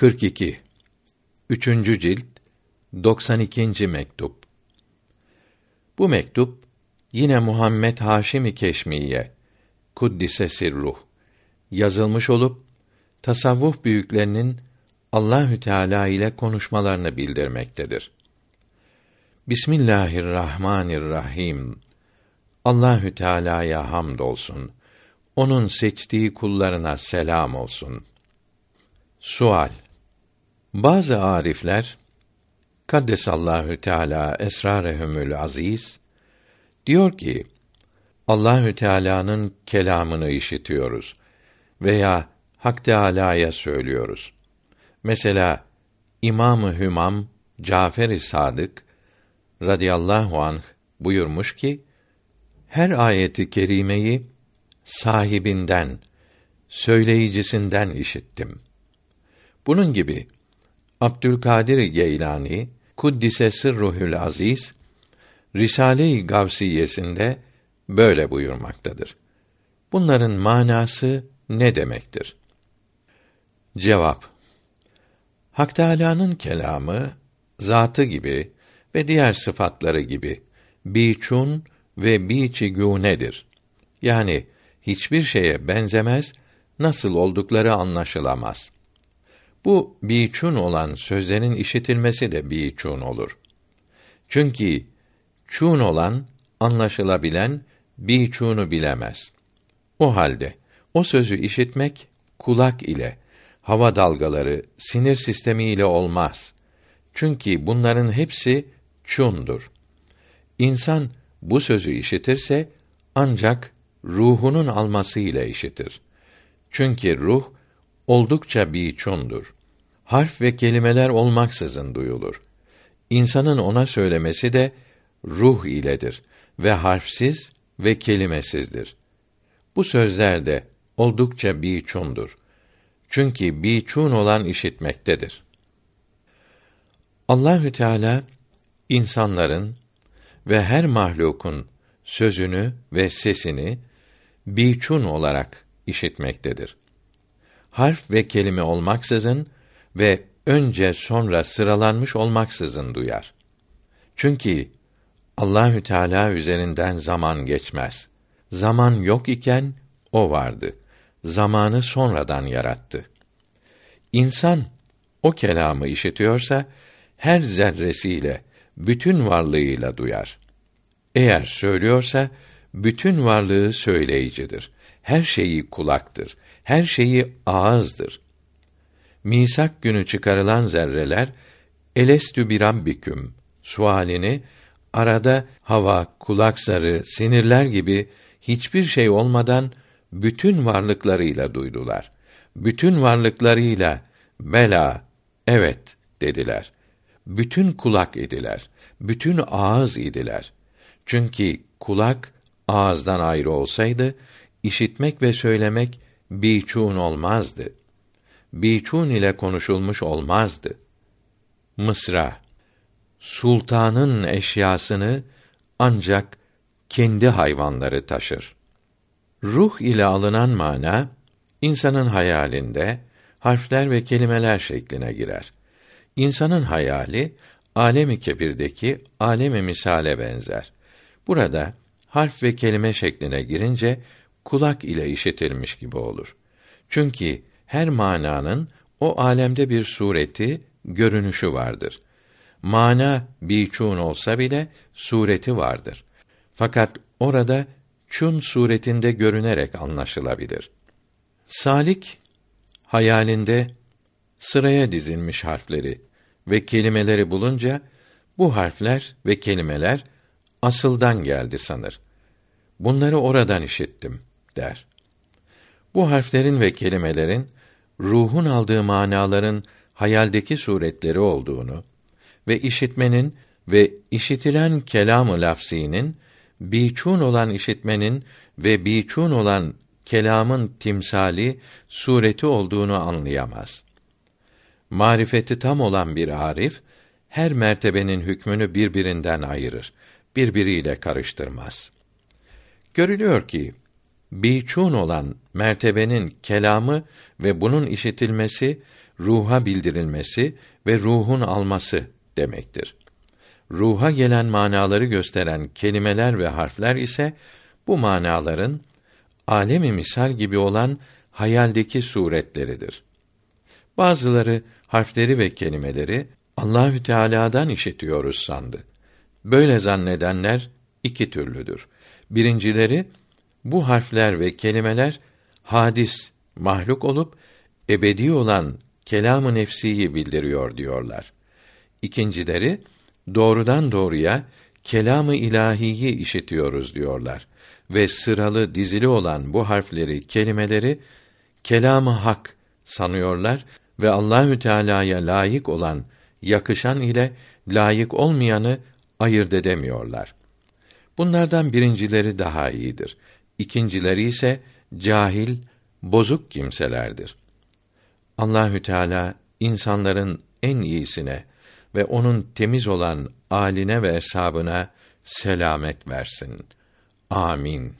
42 Üçüncü cilt 92. mektup Bu mektup yine Muhammed Haşimi Keşmiye kuddise sirruh yazılmış olup tasavvuf büyüklerinin Allahü Teala ile konuşmalarını bildirmektedir. Bismillahirrahmanirrahim. Allahü Teala'ya hamdolsun. Onun seçtiği kullarına selam olsun. Sual Bazı arifler Kaddesallahu Teala esrarehumül aziz diyor ki Allahü Teala'nın kelamını işitiyoruz veya Hak Teala'ya söylüyoruz. Mesela İmamı Hümam Cafer-i Sadık radıyallahu anh buyurmuş ki her ayeti kerimeyi sahibinden, söyleyicisinden işittim. Bunun gibi Abdülkadir Geylani kuddise sırruhül aziz Risale-i Gavsiyesinde böyle buyurmaktadır. Bunların manası ne demektir? Cevap Hak Teâlâ'nın kelamı zatı gibi ve diğer sıfatları gibi biçun ve biçigûnedir. Yani hiçbir şeye benzemez, nasıl oldukları anlaşılamaz. Bu biçun olan sözlerin işitilmesi de biçun olur. Çünkü çun olan anlaşılabilen biçunu bilemez. O halde o sözü işitmek kulak ile, hava dalgaları, sinir sistemi ile olmaz. Çünkü bunların hepsi çundur. İnsan bu sözü işitirse ancak ruhunun alması ile işitir. Çünkü ruh oldukça biçundur. Harf ve kelimeler olmaksızın duyulur. İnsanın ona söylemesi de ruh iledir ve harfsiz ve kelimesizdir. Bu sözler de oldukça biçundur. Çünkü biçun olan işitmektedir. Allahü Teala insanların ve her mahlukun sözünü ve sesini biçun olarak işitmektedir. Harf ve kelime olmaksızın ve önce sonra sıralanmış olmaksızın duyar. Çünkü Allahü Teala üzerinden zaman geçmez. Zaman yok iken o vardı. Zamanı sonradan yarattı. İnsan o kelamı işitiyorsa her zerresiyle, bütün varlığıyla duyar. Eğer söylüyorsa bütün varlığı söyleyicidir. Her şeyi kulaktır. Her şeyi ağızdır. Misak günü çıkarılan zerreler elestü bir rabbiküm sualini arada hava, kulak zarı, sinirler gibi hiçbir şey olmadan bütün varlıklarıyla duydular. Bütün varlıklarıyla bela, evet dediler. Bütün kulak idiler. Bütün ağız idiler. Çünkü kulak ağızdan ayrı olsaydı işitmek ve söylemek biçun olmazdı. Biçun ile konuşulmuş olmazdı. Mısra Sultanın eşyasını ancak kendi hayvanları taşır. Ruh ile alınan mana insanın hayalinde harfler ve kelimeler şekline girer. İnsanın hayali alemi kebirdeki alemi misale benzer. Burada harf ve kelime şekline girince kulak ile işitilmiş gibi olur. Çünkü her mananın o alemde bir sureti, görünüşü vardır. Mana biçun olsa bile sureti vardır. Fakat orada çun suretinde görünerek anlaşılabilir. Salik hayalinde sıraya dizilmiş harfleri ve kelimeleri bulunca bu harfler ve kelimeler asıldan geldi sanır. Bunları oradan işittim der. Bu harflerin ve kelimelerin ruhun aldığı manaların hayaldeki suretleri olduğunu ve işitmenin ve işitilen kelamı lafzinin biçun olan işitmenin ve biçun olan kelamın timsali sureti olduğunu anlayamaz. Marifeti tam olan bir arif her mertebenin hükmünü birbirinden ayırır, birbiriyle karıştırmaz. Görülüyor ki biçun olan mertebenin kelamı ve bunun işitilmesi ruha bildirilmesi ve ruhun alması demektir. Ruha gelen manaları gösteren kelimeler ve harfler ise bu manaların alemi misal gibi olan hayaldeki suretleridir. Bazıları harfleri ve kelimeleri Allahü Teala'dan işitiyoruz sandı. Böyle zannedenler iki türlüdür. Birincileri bu harfler ve kelimeler hadis, mahluk olup ebedi olan kelamı nefsiyi bildiriyor diyorlar. İkincileri doğrudan doğruya kelamı ilahiyi işitiyoruz diyorlar ve sıralı dizili olan bu harfleri, kelimeleri kelamı hak sanıyorlar ve Allahü Teala'ya layık olan, yakışan ile layık olmayanı ayırt edemiyorlar. Bunlardan birincileri daha iyidir. İkincileri ise cahil, bozuk kimselerdir. Allahü Teala insanların en iyisine ve onun temiz olan aline ve hesabına selamet versin. Amin.